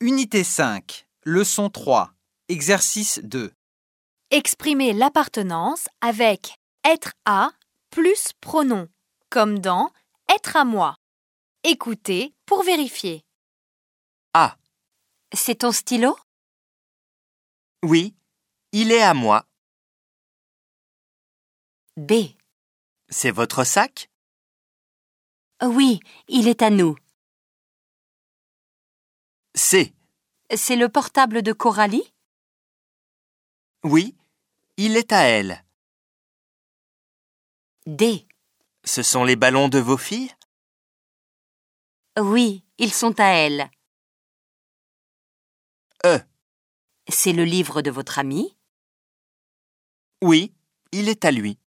Unité 5, leçon 3, exercice 2. Exprimez l'appartenance avec être à plus pronom, comme dans être à moi. Écoutez pour vérifier. A. C'est ton stylo? Oui, il est à moi. B. C'est votre sac? Oui, il est à nous. C. C'est le portable de Coralie? Oui, il est à elle. D. Ce sont les ballons de vos filles? Oui, ils sont à elle. E. C'est le livre de votre ami? Oui, il est à lui.